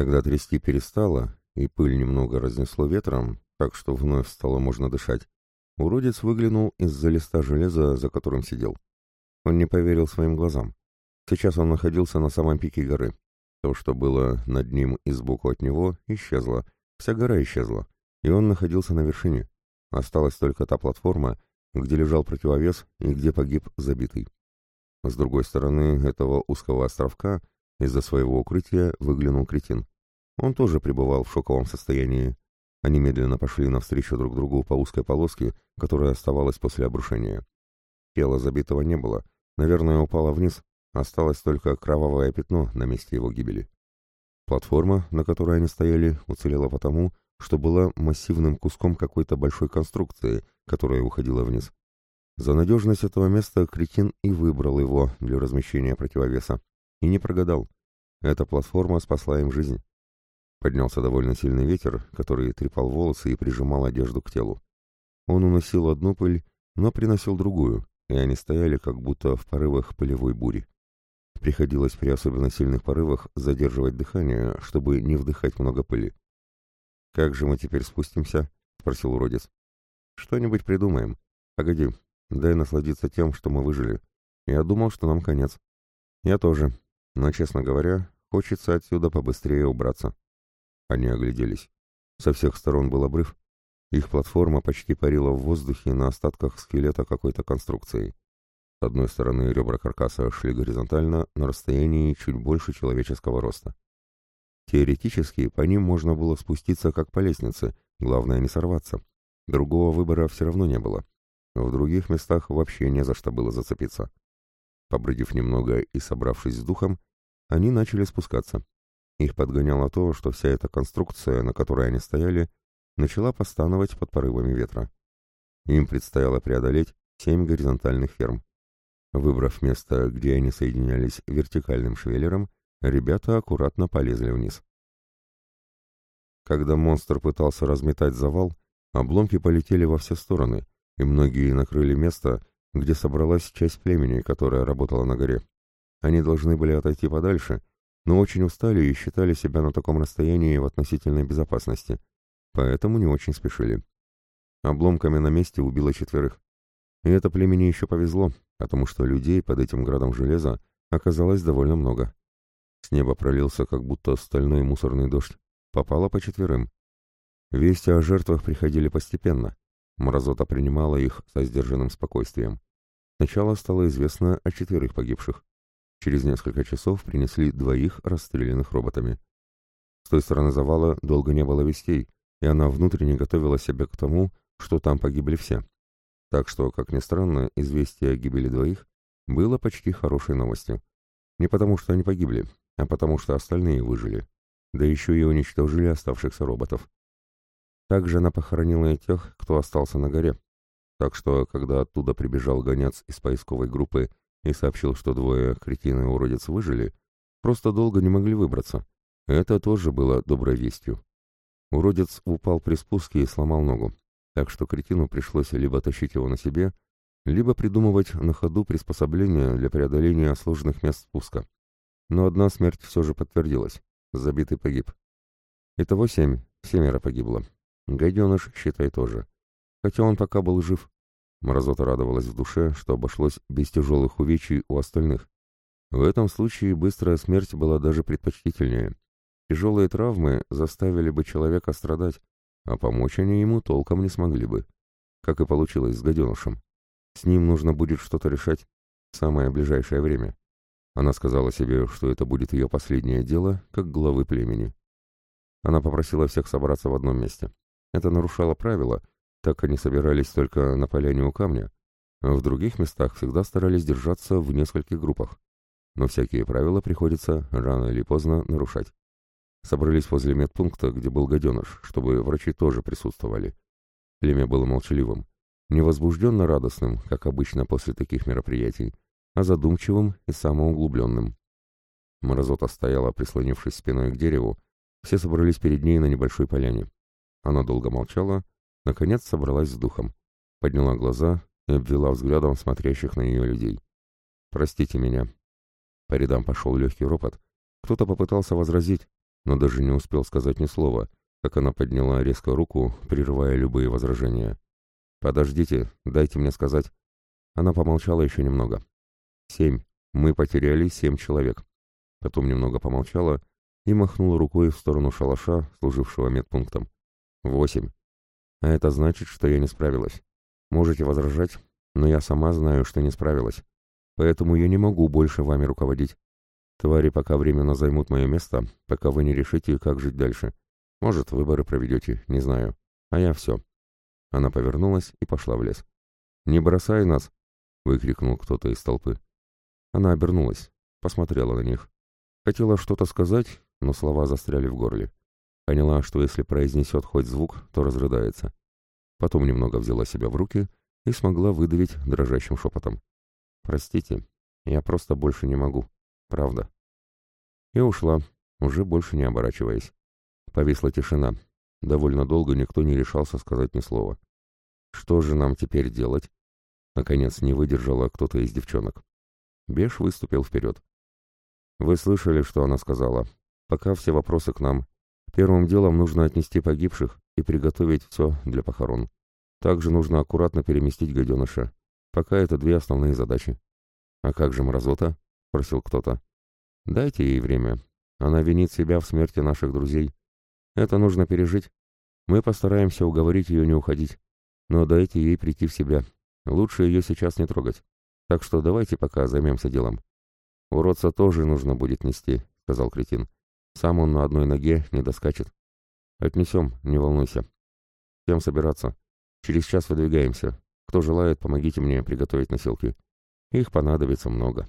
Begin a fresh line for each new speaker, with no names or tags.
Когда трясти перестало, и пыль немного разнесло ветром, так что вновь стало можно дышать, уродец выглянул из-за листа железа, за которым сидел. Он не поверил своим глазам. Сейчас он находился на самом пике горы. То, что было над ним и сбоку от него, исчезло. Вся гора исчезла. И он находился на вершине. Осталась только та платформа, где лежал противовес и где погиб забитый. С другой стороны этого узкого островка из-за своего укрытия выглянул кретин. Он тоже пребывал в шоковом состоянии. Они медленно пошли навстречу друг другу по узкой полоске, которая оставалась после обрушения. Тела забитого не было, наверное, упало вниз, осталось только кровавое пятно на месте его гибели. Платформа, на которой они стояли, уцелела потому, что была массивным куском какой-то большой конструкции, которая уходила вниз. За надежность этого места кретин и выбрал его для размещения противовеса. И не прогадал. Эта платформа спасла им жизнь. Поднялся довольно сильный ветер, который трепал волосы и прижимал одежду к телу. Он уносил одну пыль, но приносил другую, и они стояли как будто в порывах пылевой бури. Приходилось при особенно сильных порывах задерживать дыхание, чтобы не вдыхать много пыли. «Как же мы теперь спустимся?» — спросил уродец. «Что-нибудь придумаем. Погоди, дай насладиться тем, что мы выжили. Я думал, что нам конец. Я тоже. Но, честно говоря, хочется отсюда побыстрее убраться». Они огляделись. Со всех сторон был обрыв. Их платформа почти парила в воздухе на остатках скелета какой-то конструкции. С одной стороны ребра каркаса шли горизонтально на расстоянии чуть больше человеческого роста. Теоретически по ним можно было спуститься как по лестнице, главное не сорваться. Другого выбора все равно не было. В других местах вообще не за что было зацепиться. Побродив немного и собравшись с духом, они начали спускаться. Их подгоняло то, что вся эта конструкция, на которой они стояли, начала постановать под порывами ветра. Им предстояло преодолеть семь горизонтальных ферм. Выбрав место, где они соединялись вертикальным швеллером, ребята аккуратно полезли вниз. Когда монстр пытался разметать завал, обломки полетели во все стороны, и многие накрыли место, где собралась часть племени, которая работала на горе. Они должны были отойти подальше, но очень устали и считали себя на таком расстоянии в относительной безопасности, поэтому не очень спешили. Обломками на месте убило четверых. И это племени еще повезло, потому что людей под этим градом железа оказалось довольно много. С неба пролился как будто стальной мусорный дождь. Попало по четверым. Вести о жертвах приходили постепенно. Мразота принимала их со сдержанным спокойствием. Сначала стало известно о четверых погибших. Через несколько часов принесли двоих расстрелянных роботами. С той стороны завала долго не было вестей, и она внутренне готовила себя к тому, что там погибли все. Так что, как ни странно, известие о гибели двоих было почти хорошей новостью. Не потому, что они погибли, а потому, что остальные выжили. Да еще и уничтожили оставшихся роботов. Также она похоронила и тех, кто остался на горе. Так что, когда оттуда прибежал гонец из поисковой группы и сообщил, что двое, кретин и уродец, выжили, просто долго не могли выбраться. Это тоже было доброй вестью. Уродец упал при спуске и сломал ногу, так что кретину пришлось либо тащить его на себе, либо придумывать на ходу приспособления для преодоления сложных мест спуска. Но одна смерть все же подтвердилась. Забитый погиб. Итого семь. Семеро погибло. Гайденыш, считай, тоже. Хотя он пока был жив. Мразота радовалась в душе, что обошлось без тяжелых увечий у остальных. В этом случае быстрая смерть была даже предпочтительнее. Тяжелые травмы заставили бы человека страдать, а помочь они ему толком не смогли бы. Как и получилось с гаденышем. С ним нужно будет что-то решать в самое ближайшее время. Она сказала себе, что это будет ее последнее дело, как главы племени. Она попросила всех собраться в одном месте. Это нарушало правила, так они собирались только на поляне у камня, а в других местах всегда старались держаться в нескольких группах. Но всякие правила приходится рано или поздно нарушать. Собрались возле медпункта, где был гаденыш, чтобы врачи тоже присутствовали. Племя было молчаливым, не возбужденно радостным, как обычно после таких мероприятий, а задумчивым и самоуглубленным. Мразота стояла, прислонившись спиной к дереву, все собрались перед ней на небольшой поляне. Она долго молчала, Наконец собралась с духом, подняла глаза и обвела взглядом смотрящих на нее людей. «Простите меня». По рядам пошел легкий ропот. Кто-то попытался возразить, но даже не успел сказать ни слова, как она подняла резко руку, прерывая любые возражения. «Подождите, дайте мне сказать». Она помолчала еще немного. «Семь. Мы потеряли семь человек». Потом немного помолчала и махнула рукой в сторону шалаша, служившего медпунктом. «Восемь. А это значит, что я не справилась. Можете возражать, но я сама знаю, что не справилась. Поэтому я не могу больше вами руководить. Твари пока временно займут мое место, пока вы не решите, как жить дальше. Может, выборы проведете, не знаю. А я все. Она повернулась и пошла в лес. «Не бросай нас!» — выкрикнул кто-то из толпы. Она обернулась, посмотрела на них. Хотела что-то сказать, но слова застряли в горле. Поняла, что если произнесет хоть звук, то разрыдается. Потом немного взяла себя в руки и смогла выдавить дрожащим шепотом. «Простите, я просто больше не могу. Правда». И ушла, уже больше не оборачиваясь. Повисла тишина. Довольно долго никто не решался сказать ни слова. «Что же нам теперь делать?» Наконец не выдержала кто-то из девчонок. Беш выступил вперед. «Вы слышали, что она сказала? Пока все вопросы к нам. Первым делом нужно отнести погибших и приготовить все для похорон. Также нужно аккуратно переместить гаденыша. Пока это две основные задачи». «А как же мразота?» — спросил кто-то. «Дайте ей время. Она винит себя в смерти наших друзей. Это нужно пережить. Мы постараемся уговорить ее не уходить. Но дайте ей прийти в себя. Лучше ее сейчас не трогать. Так что давайте пока займемся делом. Уродца тоже нужно будет нести, сказал кретин. Сам он на одной ноге не доскачет. Отнесем, не волнуйся. Всем собираться. Через час выдвигаемся. Кто желает, помогите мне приготовить носилки. Их понадобится много.